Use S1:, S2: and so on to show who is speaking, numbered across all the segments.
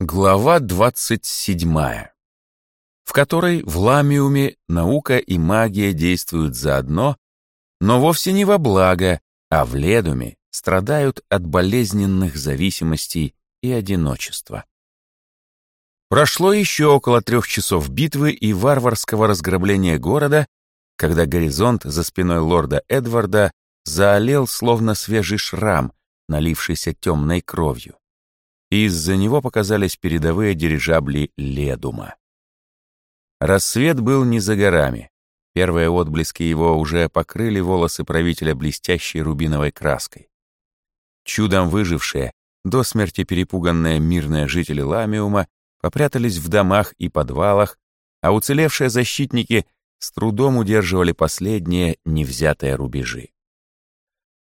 S1: Глава 27, в которой в Ламиуме наука и магия действуют заодно, но вовсе не во благо, а в Ледуме страдают от болезненных зависимостей и одиночества. Прошло еще около трех часов битвы и варварского разграбления города, когда горизонт за спиной лорда Эдварда заолел словно свежий шрам, налившийся темной кровью из-за него показались передовые дирижабли Ледума. Рассвет был не за горами. Первые отблески его уже покрыли волосы правителя блестящей рубиновой краской. Чудом выжившие, до смерти перепуганные мирные жители Ламиума попрятались в домах и подвалах, а уцелевшие защитники с трудом удерживали последние невзятые рубежи.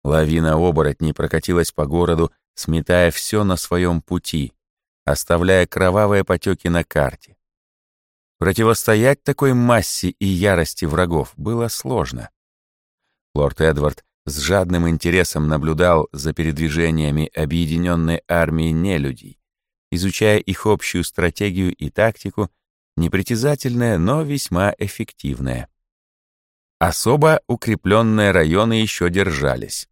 S1: Лавина оборотней прокатилась по городу, сметая все на своем пути, оставляя кровавые потеки на карте. Противостоять такой массе и ярости врагов было сложно. Лорд Эдвард с жадным интересом наблюдал за передвижениями объединенной армии нелюдей, изучая их общую стратегию и тактику, непритязательная, но весьма эффективная. Особо укрепленные районы еще держались.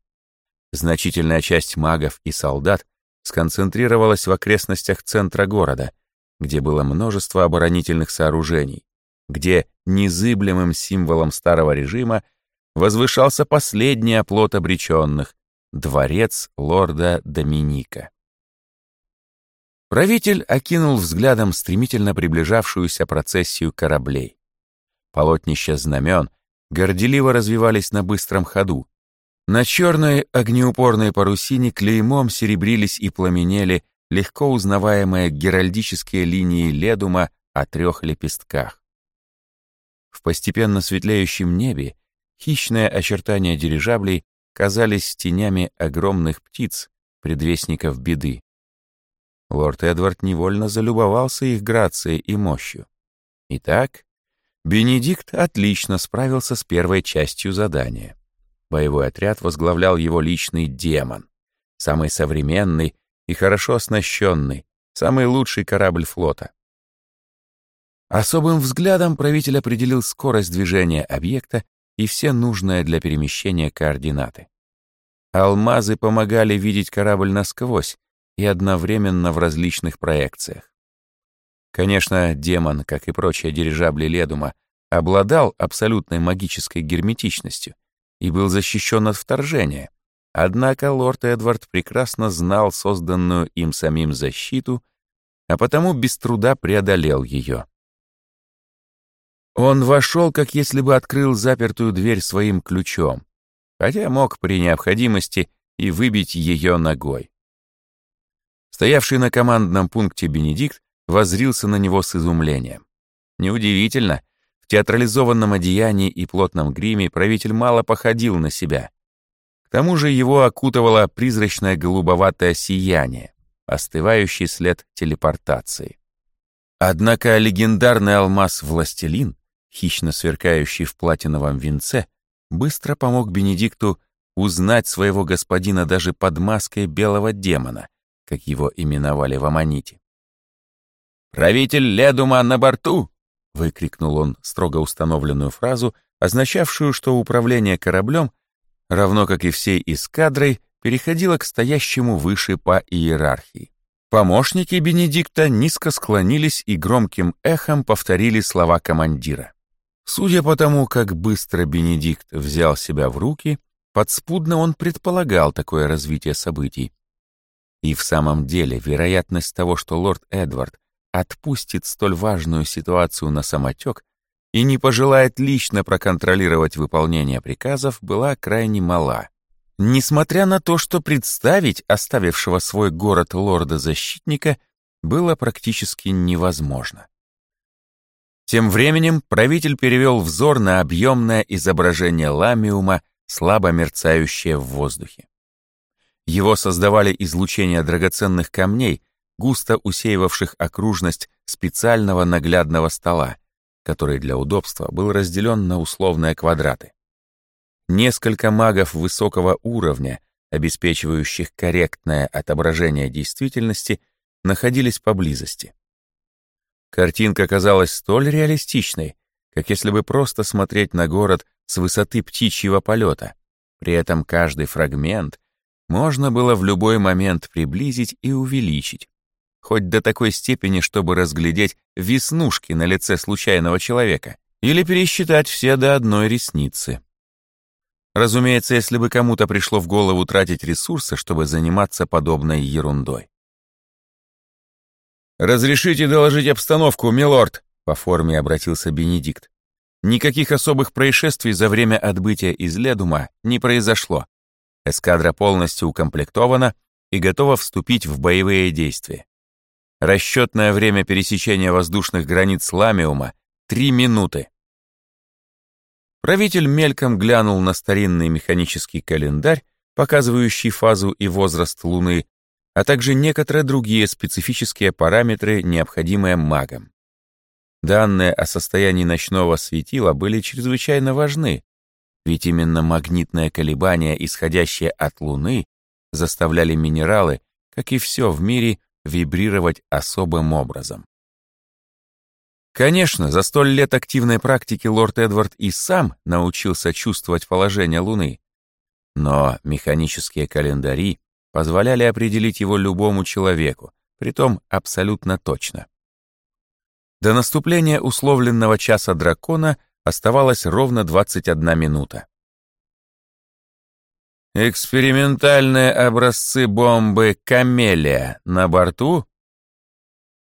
S1: Значительная часть магов и солдат сконцентрировалась в окрестностях центра города, где было множество оборонительных сооружений, где незыблемым символом старого режима возвышался последний оплот обреченных — дворец лорда Доминика. Правитель окинул взглядом стремительно приближавшуюся процессию кораблей. Полотнища знамен горделиво развивались на быстром ходу, на черной огнеупорной парусине клеймом серебрились и пламенели легко узнаваемые геральдические линии ледума о трех лепестках. В постепенно светлеющем небе хищные очертания дирижаблей казались тенями огромных птиц, предвестников беды. Лорд Эдвард невольно залюбовался их грацией и мощью. Итак, Бенедикт отлично справился с первой частью задания. Боевой отряд возглавлял его личный демон, самый современный и хорошо оснащенный, самый лучший корабль флота. Особым взглядом правитель определил скорость движения объекта и все нужные для перемещения координаты. Алмазы помогали видеть корабль насквозь и одновременно в различных проекциях. Конечно, демон, как и прочие дирижабли Ледума, обладал абсолютной магической герметичностью, и был защищен от вторжения. Однако лорд Эдвард прекрасно знал созданную им самим защиту, а потому без труда преодолел ее. Он вошел, как если бы открыл запертую дверь своим ключом, хотя мог при необходимости и выбить ее ногой. Стоявший на командном пункте Бенедикт возрился на него с изумлением. Неудивительно, в театрализованном одеянии и плотном гриме правитель мало походил на себя. К тому же его окутывало призрачное голубоватое сияние, остывающий след телепортации. Однако легендарный алмаз-властелин, хищно сверкающий в платиновом венце, быстро помог Бенедикту узнать своего господина даже под маской белого демона, как его именовали в Аманите. «Правитель Ледума на борту!» — выкрикнул он строго установленную фразу, означавшую, что управление кораблем, равно как и всей эскадрой, переходило к стоящему выше по иерархии. Помощники Бенедикта низко склонились и громким эхом повторили слова командира. Судя по тому, как быстро Бенедикт взял себя в руки, подспудно он предполагал такое развитие событий. И в самом деле вероятность того, что лорд Эдвард отпустит столь важную ситуацию на самотек и не пожелает лично проконтролировать выполнение приказов, была крайне мала. Несмотря на то, что представить оставившего свой город лорда-защитника было практически невозможно. Тем временем правитель перевел взор на объемное изображение ламиума, слабо мерцающее в воздухе. Его создавали излучения драгоценных камней, густо усеивавших окружность специального наглядного стола, который для удобства был разделен на условные квадраты. Несколько магов высокого уровня, обеспечивающих корректное отображение действительности, находились поблизости. Картинка казалась столь реалистичной, как если бы просто смотреть на город с высоты птичьего полета. При этом каждый фрагмент можно было в любой момент приблизить и увеличить, хоть до такой степени, чтобы разглядеть веснушки на лице случайного человека или пересчитать все до одной ресницы. Разумеется, если бы кому-то пришло в голову тратить ресурсы, чтобы заниматься подобной ерундой. «Разрешите доложить обстановку, милорд», — по форме обратился Бенедикт. Никаких особых происшествий за время отбытия из Ледума не произошло. Эскадра полностью укомплектована и готова вступить в боевые действия. Расчетное время пересечения воздушных границ Ламиума — три минуты. Правитель мельком глянул на старинный механический календарь, показывающий фазу и возраст Луны, а также некоторые другие специфические параметры, необходимые магам. Данные о состоянии ночного светила были чрезвычайно важны, ведь именно магнитное колебание, исходящее от Луны, заставляли минералы, как и все в мире, вибрировать особым образом. Конечно, за столь лет активной практики лорд Эдвард и сам научился чувствовать положение Луны, но механические календари позволяли определить его любому человеку, притом абсолютно точно. До наступления условленного часа дракона оставалось ровно 21 минута. «Экспериментальные образцы бомбы «Камелия» на борту?»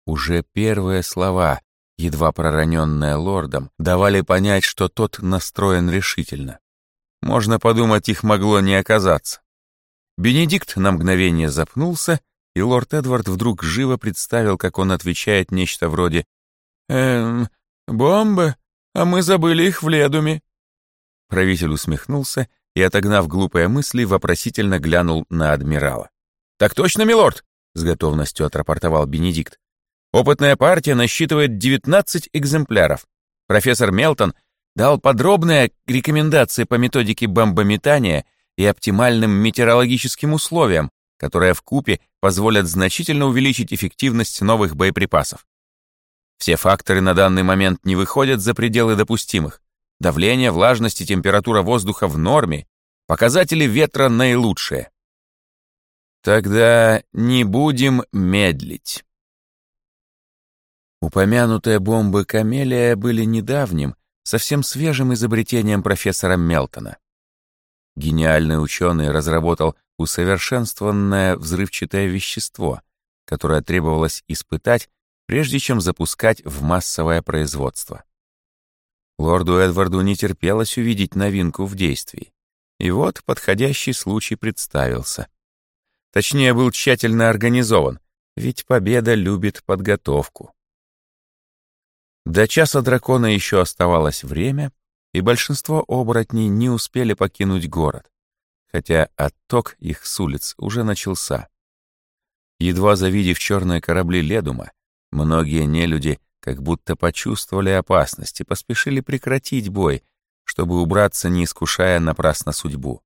S1: Уже первые слова, едва пророненные лордом, давали понять, что тот настроен решительно. Можно подумать, их могло не оказаться. Бенедикт на мгновение запнулся, и лорд Эдвард вдруг живо представил, как он отвечает нечто вроде «Эм, бомбы? А мы забыли их в Ледуме». Правитель усмехнулся и, отогнав глупые мысли, вопросительно глянул на адмирала. «Так точно, милорд!» — с готовностью отрапортовал Бенедикт. «Опытная партия насчитывает 19 экземпляров. Профессор Мелтон дал подробные рекомендации по методике бомбометания и оптимальным метеорологическим условиям, которые в купе позволят значительно увеличить эффективность новых боеприпасов. Все факторы на данный момент не выходят за пределы допустимых. Давление, влажность и температура воздуха в норме, показатели ветра наилучшие. Тогда не будем медлить. Упомянутые бомбы Камелия были недавним, совсем свежим изобретением профессора Мелтона. Гениальный ученый разработал усовершенствованное взрывчатое вещество, которое требовалось испытать, прежде чем запускать в массовое производство. Лорду Эдварду не терпелось увидеть новинку в действии. И вот подходящий случай представился. Точнее, был тщательно организован, ведь победа любит подготовку. До часа дракона еще оставалось время, и большинство оборотней не успели покинуть город, хотя отток их с улиц уже начался. Едва завидев черные корабли Ледума, многие нелюди как будто почувствовали опасность и поспешили прекратить бой, чтобы убраться, не искушая напрасно судьбу.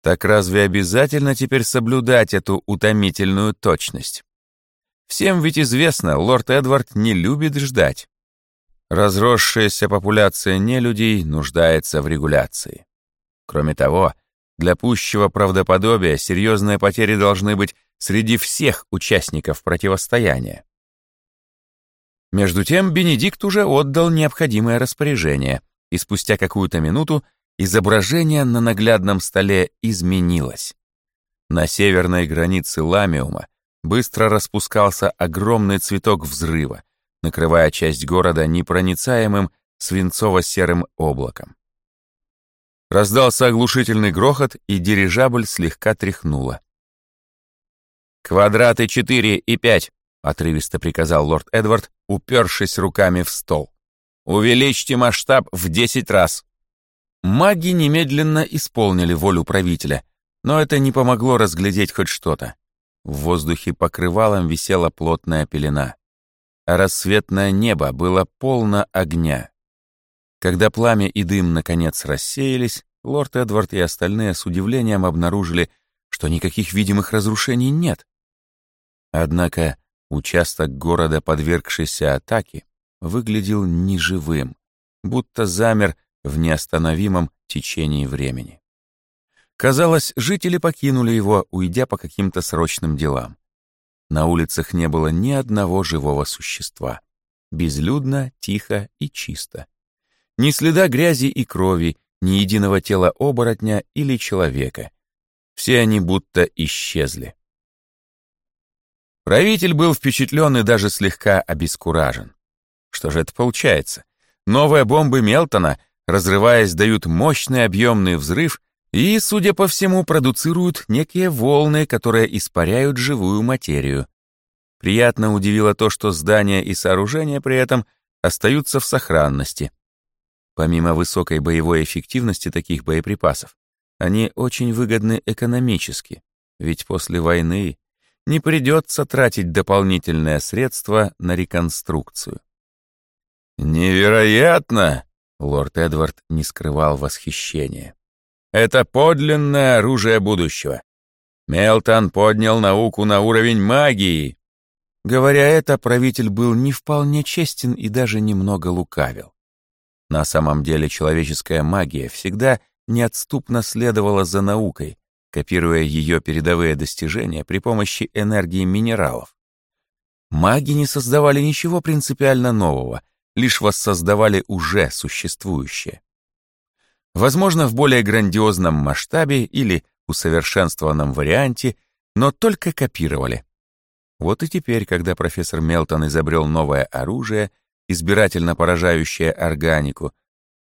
S1: Так разве обязательно теперь соблюдать эту утомительную точность? Всем ведь известно, лорд Эдвард не любит ждать. Разросшаяся популяция нелюдей нуждается в регуляции. Кроме того, для пущего правдоподобия серьезные потери должны быть среди всех участников противостояния. Между тем Бенедикт уже отдал необходимое распоряжение, и спустя какую-то минуту изображение на наглядном столе изменилось. На северной границе Ламиума быстро распускался огромный цветок взрыва, накрывая часть города непроницаемым свинцово-серым облаком. Раздался оглушительный грохот, и дирижабль слегка тряхнуло. «Квадраты четыре и пять», — отрывисто приказал лорд Эдвард, упершись руками в стол. «Увеличьте масштаб в десять раз». Маги немедленно исполнили волю правителя, но это не помогло разглядеть хоть что-то. В воздухе покрывалом висела плотная пелена а рассветное небо было полно огня. Когда пламя и дым наконец рассеялись, лорд Эдвард и остальные с удивлением обнаружили, что никаких видимых разрушений нет. Однако участок города, подвергшийся атаке, выглядел неживым, будто замер в неостановимом течении времени. Казалось, жители покинули его, уйдя по каким-то срочным делам. На улицах не было ни одного живого существа. Безлюдно, тихо и чисто. Ни следа грязи и крови, ни единого тела оборотня или человека. Все они будто исчезли. Правитель был впечатлен и даже слегка обескуражен. Что же это получается? Новые бомбы Мелтона, разрываясь, дают мощный объемный взрыв и, судя по всему, продуцируют некие волны, которые испаряют живую материю. Приятно удивило то, что здания и сооружения при этом остаются в сохранности. Помимо высокой боевой эффективности таких боеприпасов, они очень выгодны экономически, ведь после войны не придется тратить дополнительные средства на реконструкцию. «Невероятно!» — лорд Эдвард не скрывал восхищения. «Это подлинное оружие будущего. Мелтон поднял науку на уровень магии». Говоря это, правитель был не вполне честен и даже немного лукавил. На самом деле человеческая магия всегда неотступно следовала за наукой, копируя ее передовые достижения при помощи энергии минералов. Маги не создавали ничего принципиально нового, лишь воссоздавали уже существующее. Возможно, в более грандиозном масштабе или усовершенствованном варианте, но только копировали. Вот и теперь, когда профессор Мелтон изобрел новое оружие, избирательно поражающее органику,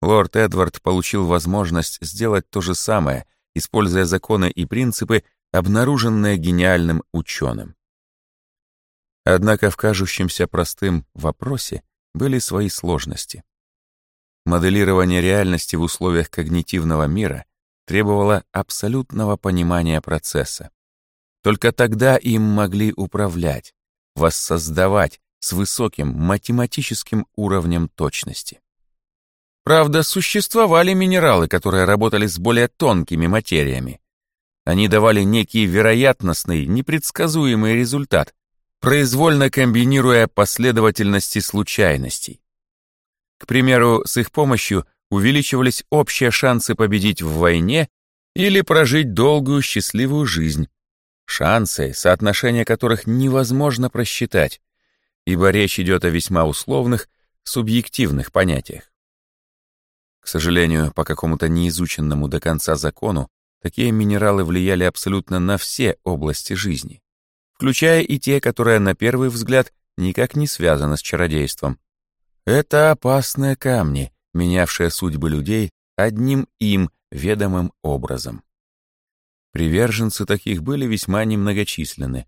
S1: лорд Эдвард получил возможность сделать то же самое, используя законы и принципы, обнаруженные гениальным ученым. Однако в кажущемся простым вопросе были свои сложности. Моделирование реальности в условиях когнитивного мира требовало абсолютного понимания процесса. Только тогда им могли управлять, воссоздавать с высоким математическим уровнем точности. Правда, существовали минералы, которые работали с более тонкими материями. Они давали некий вероятностный, непредсказуемый результат, произвольно комбинируя последовательности случайностей. К примеру, с их помощью увеличивались общие шансы победить в войне или прожить долгую счастливую жизнь. Шансы, соотношение которых невозможно просчитать, ибо речь идет о весьма условных, субъективных понятиях. Сожалению, по какому-то неизученному до конца закону, такие минералы влияли абсолютно на все области жизни включая и те, которые на первый взгляд никак не связаны с чародейством. Это опасные камни, менявшие судьбы людей одним им ведомым образом. Приверженцы таких были весьма немногочисленны,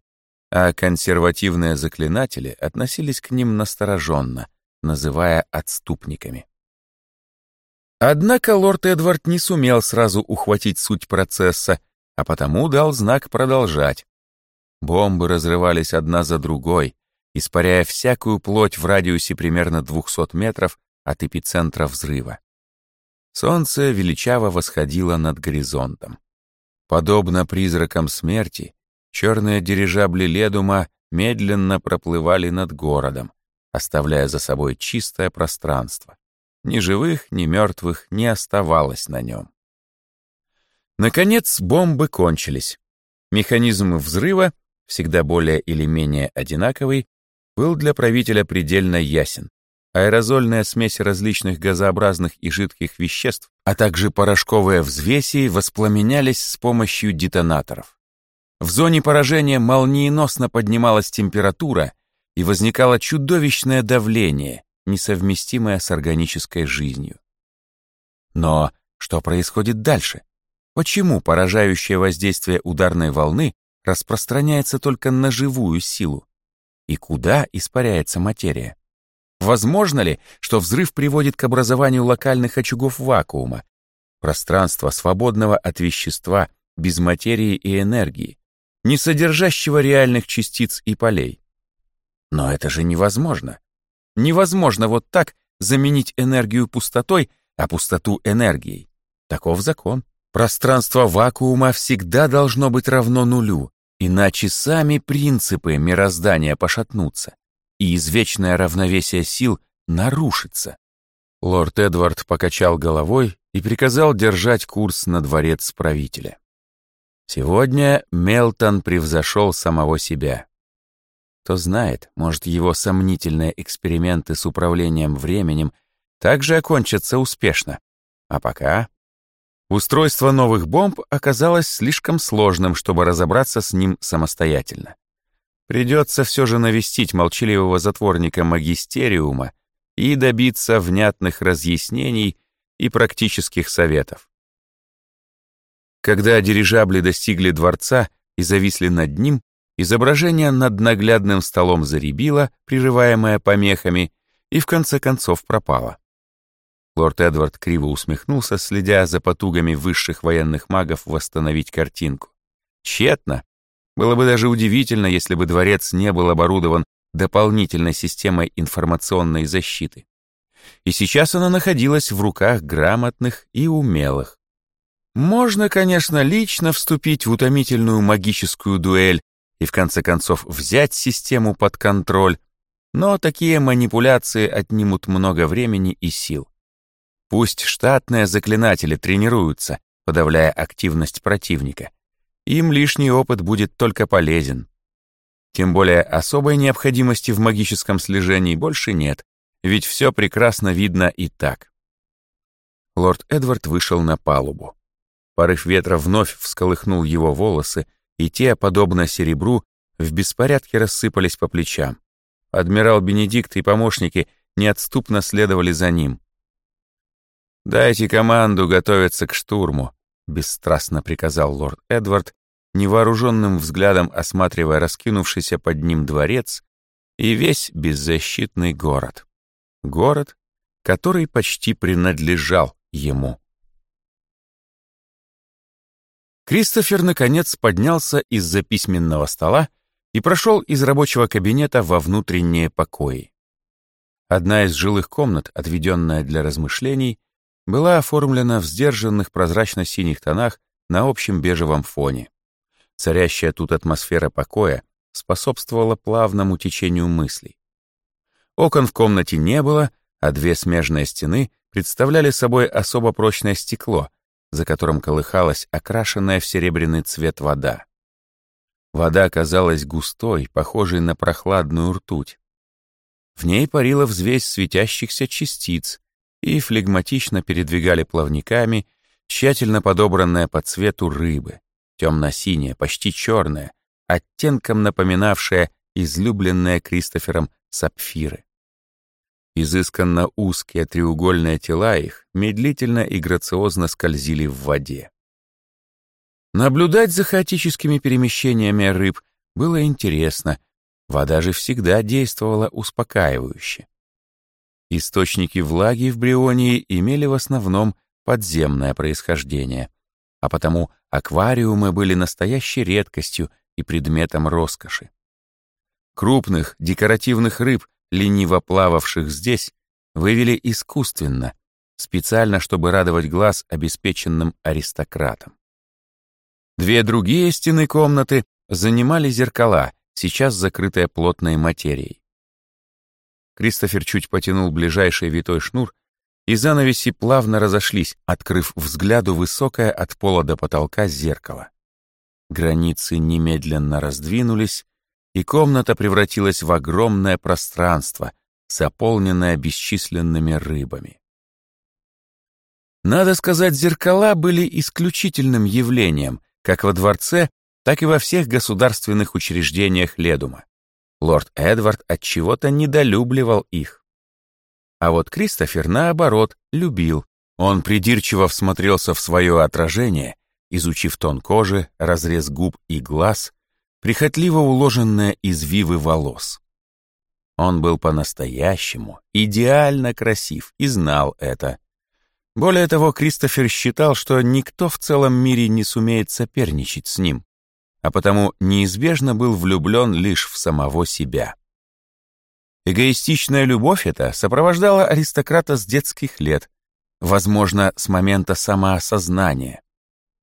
S1: а консервативные заклинатели относились к ним настороженно, называя отступниками. Однако лорд Эдвард не сумел сразу ухватить суть процесса, а потому дал знак продолжать. Бомбы разрывались одна за другой, испаряя всякую плоть в радиусе примерно 200 метров от эпицентра взрыва. Солнце величаво восходило над горизонтом. Подобно призракам смерти, черные дирижабли Ледума медленно проплывали над городом, оставляя за собой чистое пространство. Ни живых, ни мертвых не оставалось на нем. Наконец бомбы кончились. Механизм взрыва всегда более или менее одинаковый, был для правителя предельно ясен. Аэрозольная смесь различных газообразных и жидких веществ, а также порошковые взвеси воспламенялись с помощью детонаторов. В зоне поражения молниеносно поднималась температура и возникало чудовищное давление, несовместимое с органической жизнью. Но что происходит дальше? Почему поражающее воздействие ударной волны распространяется только на живую силу. И куда испаряется материя? Возможно ли, что взрыв приводит к образованию локальных очагов вакуума, пространства, свободного от вещества, без материи и энергии, не содержащего реальных частиц и полей? Но это же невозможно. Невозможно вот так заменить энергию пустотой, а пустоту энергией. Таков закон. Пространство вакуума всегда должно быть равно нулю, Иначе сами принципы мироздания пошатнутся, и извечное равновесие сил нарушится. Лорд Эдвард покачал головой и приказал держать курс на дворец правителя. Сегодня Мелтон превзошел самого себя. Кто знает, может, его сомнительные эксперименты с управлением временем также окончатся успешно. А пока... Устройство новых бомб оказалось слишком сложным, чтобы разобраться с ним самостоятельно. Придется все же навестить молчаливого затворника магистериума и добиться внятных разъяснений и практических советов. Когда дирижабли достигли дворца и зависли над ним, изображение над наглядным столом заребило, прерываемое помехами, и в конце концов пропало. Лорд Эдвард криво усмехнулся, следя за потугами высших военных магов восстановить картинку. Тщетно. Было бы даже удивительно, если бы дворец не был оборудован дополнительной системой информационной защиты. И сейчас она находилась в руках грамотных и умелых. Можно, конечно, лично вступить в утомительную магическую дуэль и в конце концов взять систему под контроль, но такие манипуляции отнимут много времени и сил. Пусть штатные заклинатели тренируются, подавляя активность противника. Им лишний опыт будет только полезен. Тем более особой необходимости в магическом слежении больше нет, ведь все прекрасно видно и так. Лорд Эдвард вышел на палубу. Порыв ветра вновь всколыхнул его волосы, и те, подобно серебру, в беспорядке рассыпались по плечам. Адмирал Бенедикт и помощники неотступно следовали за ним. «Дайте команду готовиться к штурму», — бесстрастно приказал лорд Эдвард, невооруженным взглядом осматривая раскинувшийся под ним дворец и весь беззащитный город. Город, который почти принадлежал ему. Кристофер, наконец, поднялся из-за письменного стола и прошел из рабочего кабинета во внутренние покои. Одна из жилых комнат, отведенная для размышлений, была оформлена в сдержанных прозрачно-синих тонах на общем бежевом фоне. Царящая тут атмосфера покоя способствовала плавному течению мыслей. Окон в комнате не было, а две смежные стены представляли собой особо прочное стекло, за которым колыхалась окрашенная в серебряный цвет вода. Вода казалась густой, похожей на прохладную ртуть. В ней парила взвесь светящихся частиц, и флегматично передвигали плавниками тщательно подобранная по цвету рыбы, темно-синяя, почти черная, оттенком напоминавшая излюбленные Кристофером сапфиры. Изысканно узкие треугольные тела их медлительно и грациозно скользили в воде. Наблюдать за хаотическими перемещениями рыб было интересно, вода же всегда действовала успокаивающе. Источники влаги в Брионии имели в основном подземное происхождение, а потому аквариумы были настоящей редкостью и предметом роскоши. Крупных декоративных рыб, лениво плававших здесь, вывели искусственно, специально, чтобы радовать глаз обеспеченным аристократам. Две другие стены комнаты занимали зеркала, сейчас закрытые плотной материей. Кристофер чуть потянул ближайший витой шнур, и занавеси плавно разошлись, открыв взгляду высокое от пола до потолка зеркало. Границы немедленно раздвинулись, и комната превратилась в огромное пространство, заполненное бесчисленными рыбами. Надо сказать, зеркала были исключительным явлением, как во дворце, так и во всех государственных учреждениях Ледума. Лорд Эдвард от чего-то недолюбливал их. А вот Кристофер, наоборот, любил. Он придирчиво всмотрелся в свое отражение, изучив тон кожи, разрез губ и глаз, прихотливо уложенные извивы волос. Он был по-настоящему идеально красив и знал это. Более того, Кристофер считал, что никто в целом мире не сумеет соперничать с ним а потому неизбежно был влюблен лишь в самого себя. Эгоистичная любовь эта сопровождала аристократа с детских лет, возможно, с момента самоосознания,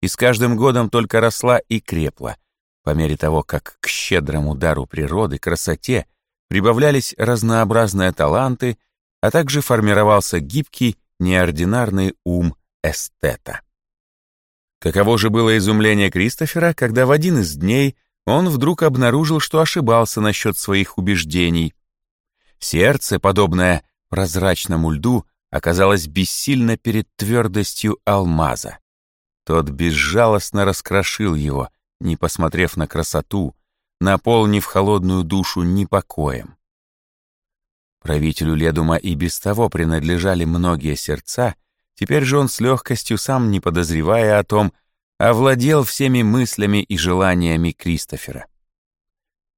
S1: и с каждым годом только росла и крепла, По мере того, как к щедрому дару природы, красоте прибавлялись разнообразные таланты, а также формировался гибкий, неординарный ум эстета. Каково же было изумление Кристофера, когда в один из дней он вдруг обнаружил, что ошибался насчет своих убеждений. Сердце, подобное прозрачному льду, оказалось бессильно перед твердостью алмаза. Тот безжалостно раскрошил его, не посмотрев на красоту, наполнив холодную душу непокоем. Правителю Ледума и без того принадлежали многие сердца, теперь же он с легкостью, сам не подозревая о том, овладел всеми мыслями и желаниями Кристофера.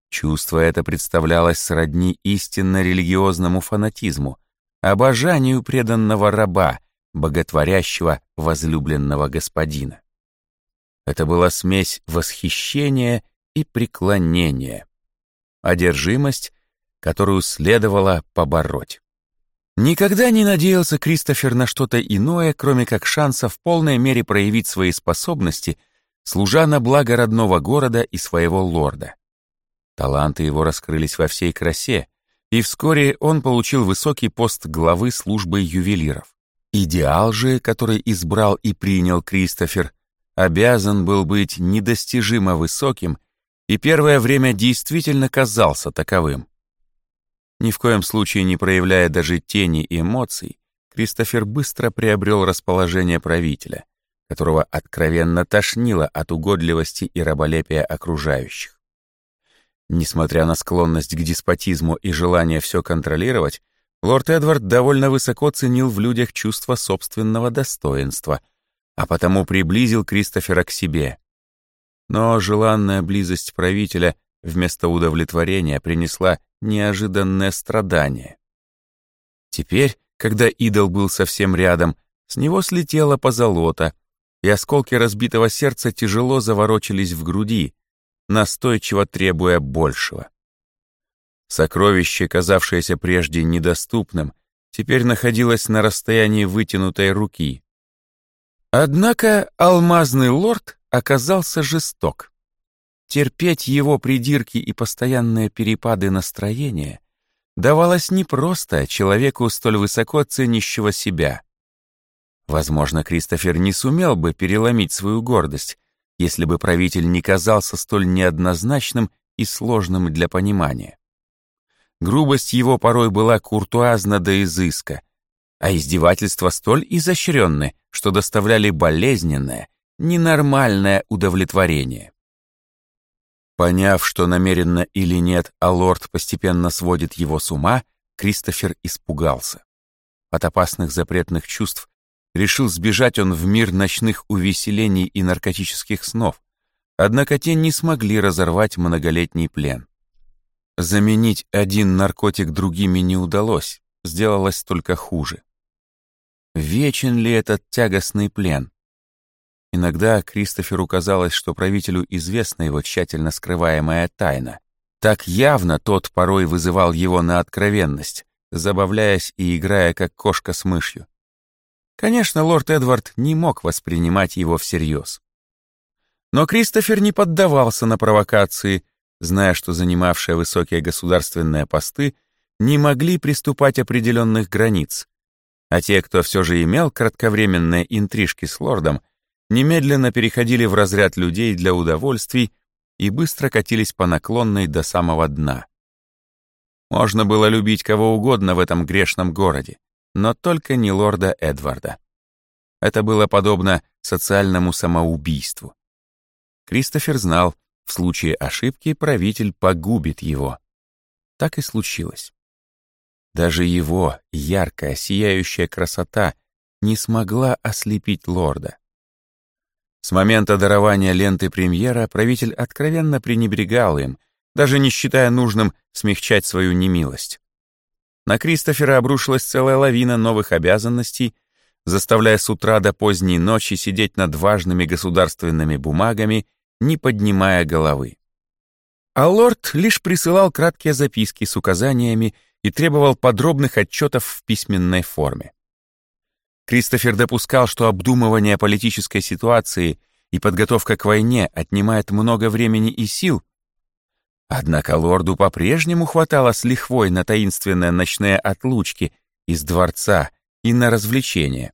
S1: Чувство это представлялось сродни истинно религиозному фанатизму, обожанию преданного раба, боготворящего возлюбленного господина. Это была смесь восхищения и преклонения, одержимость, которую следовало побороть. Никогда не надеялся Кристофер на что-то иное, кроме как шанса в полной мере проявить свои способности, служа на благо родного города и своего лорда. Таланты его раскрылись во всей красе, и вскоре он получил высокий пост главы службы ювелиров. Идеал же, который избрал и принял Кристофер, обязан был быть недостижимо высоким и первое время действительно казался таковым. Ни в коем случае не проявляя даже тени эмоций, Кристофер быстро приобрел расположение правителя, которого откровенно тошнило от угодливости и раболепия окружающих. Несмотря на склонность к деспотизму и желание все контролировать, лорд Эдвард довольно высоко ценил в людях чувство собственного достоинства, а потому приблизил Кристофера к себе. Но желанная близость правителя вместо удовлетворения принесла неожиданное страдание. Теперь, когда идол был совсем рядом, с него слетело позолота, и осколки разбитого сердца тяжело заворочились в груди, настойчиво требуя большего. Сокровище, казавшееся прежде недоступным, теперь находилось на расстоянии вытянутой руки. Однако алмазный лорд оказался жесток. Терпеть его придирки и постоянные перепады настроения давалось непросто человеку столь высоко ценящего себя. Возможно, Кристофер не сумел бы переломить свою гордость, если бы правитель не казался столь неоднозначным и сложным для понимания. Грубость его порой была куртуазна до изыска, а издевательства столь изощренны, что доставляли болезненное, ненормальное удовлетворение. Поняв, что намеренно или нет, а лорд постепенно сводит его с ума, Кристофер испугался. От опасных запретных чувств Решил сбежать он в мир ночных увеселений и наркотических снов, однако те не смогли разорвать многолетний плен. Заменить один наркотик другими не удалось, сделалось только хуже. Вечен ли этот тягостный плен? Иногда Кристоферу казалось, что правителю известна его тщательно скрываемая тайна. Так явно тот порой вызывал его на откровенность, забавляясь и играя как кошка с мышью. Конечно, лорд Эдвард не мог воспринимать его всерьез. Но Кристофер не поддавался на провокации, зная, что занимавшие высокие государственные посты не могли приступать определенных границ, а те, кто все же имел кратковременные интрижки с лордом, немедленно переходили в разряд людей для удовольствий и быстро катились по наклонной до самого дна. Можно было любить кого угодно в этом грешном городе, но только не лорда Эдварда. Это было подобно социальному самоубийству. Кристофер знал, в случае ошибки правитель погубит его. Так и случилось. Даже его яркая, сияющая красота не смогла ослепить лорда. С момента дарования ленты премьера правитель откровенно пренебрегал им, даже не считая нужным смягчать свою немилость. На Кристофера обрушилась целая лавина новых обязанностей, заставляя с утра до поздней ночи сидеть над важными государственными бумагами, не поднимая головы. А лорд лишь присылал краткие записки с указаниями и требовал подробных отчетов в письменной форме. Кристофер допускал, что обдумывание политической ситуации и подготовка к войне отнимает много времени и сил. Однако лорду по-прежнему хватало с лихвой на таинственные ночные отлучки из дворца и на развлечения.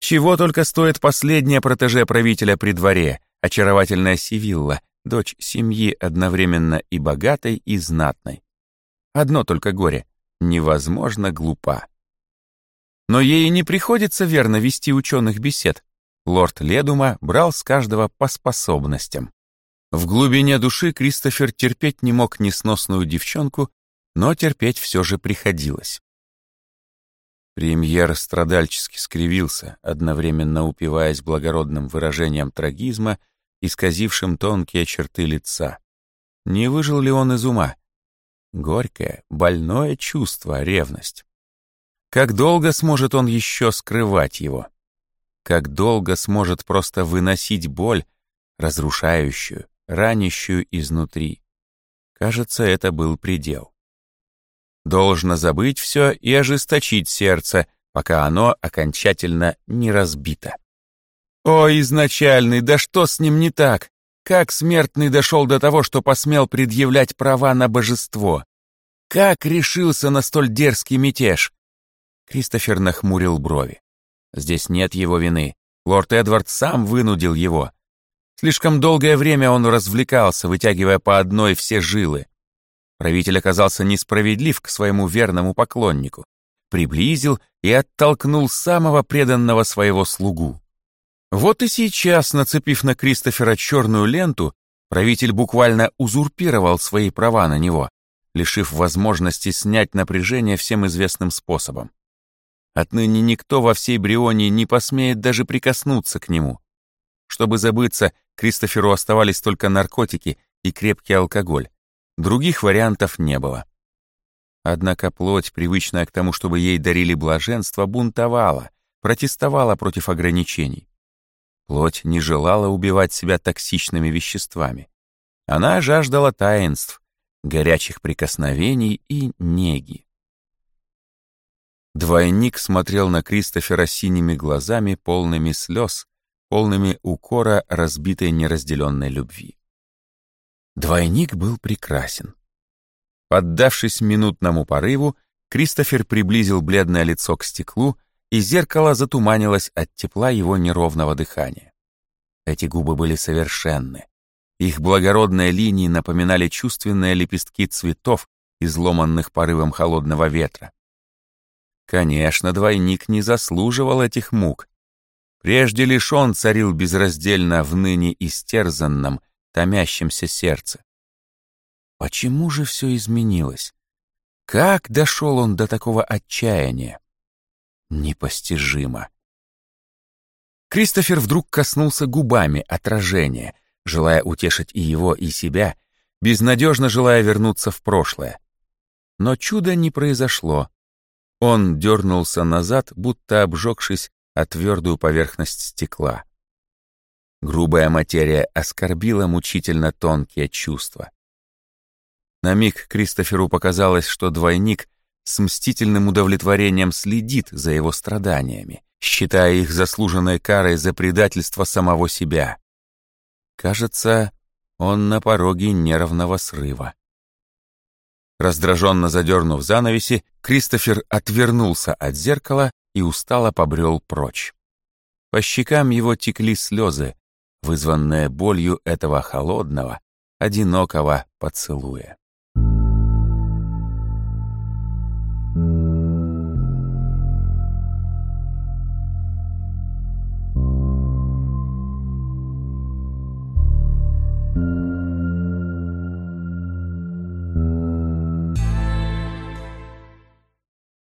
S1: Чего только стоит последняя протеже правителя при дворе, очаровательная Сивилла, дочь семьи одновременно и богатой, и знатной. Одно только горе — невозможно глупа. Но ей не приходится верно вести ученых бесед. Лорд Ледума брал с каждого по способностям. В глубине души Кристофер терпеть не мог несносную девчонку, но терпеть все же приходилось. Премьер страдальчески скривился, одновременно упиваясь благородным выражением трагизма, исказившим тонкие черты лица. Не выжил ли он из ума? Горькое, больное чувство, ревность. Как долго сможет он еще скрывать его? Как долго сможет просто выносить боль, разрушающую, ранящую изнутри? Кажется, это был предел. Должно забыть все и ожесточить сердце, пока оно окончательно не разбито. О, изначальный, да что с ним не так? Как смертный дошел до того, что посмел предъявлять права на божество? Как решился на столь дерзкий мятеж? Кристофер нахмурил брови. Здесь нет его вины. Лорд Эдвард сам вынудил его. Слишком долгое время он развлекался, вытягивая по одной все жилы. Правитель оказался несправедлив к своему верному поклоннику, приблизил и оттолкнул самого преданного своего слугу. Вот и сейчас, нацепив на Кристофера черную ленту, правитель буквально узурпировал свои права на него, лишив возможности снять напряжение всем известным способом. Отныне никто во всей Брионии не посмеет даже прикоснуться к нему. Чтобы забыться, Кристоферу оставались только наркотики и крепкий алкоголь. Других вариантов не было. Однако плоть, привычная к тому, чтобы ей дарили блаженство, бунтовала, протестовала против ограничений. Плоть не желала убивать себя токсичными веществами. Она жаждала таинств, горячих прикосновений и неги. Двойник смотрел на Кристофера синими глазами, полными слез, полными укора разбитой неразделенной любви. Двойник был прекрасен. Поддавшись минутному порыву, Кристофер приблизил бледное лицо к стеклу, и зеркало затуманилось от тепла его неровного дыхания. Эти губы были совершенны. Их благородные линии напоминали чувственные лепестки цветов, изломанных порывом холодного ветра. Конечно, двойник не заслуживал этих мук. Прежде лишь он царил безраздельно в ныне истерзанном, томящемся сердце. Почему же все изменилось? Как дошел он до такого отчаяния? Непостижимо. Кристофер вдруг коснулся губами отражения, желая утешить и его, и себя, безнадежно желая вернуться в прошлое. Но чуда не произошло. Он дернулся назад, будто обжегшись о твердую поверхность стекла. Грубая материя оскорбила мучительно тонкие чувства. На миг Кристоферу показалось, что двойник с мстительным удовлетворением следит за его страданиями, считая их заслуженной карой за предательство самого себя. Кажется, он на пороге нервного срыва. Раздраженно задернув занавеси, Кристофер отвернулся от зеркала и устало побрел прочь. По щекам его текли слезы, вызванное болью этого холодного, одинокого поцелуя.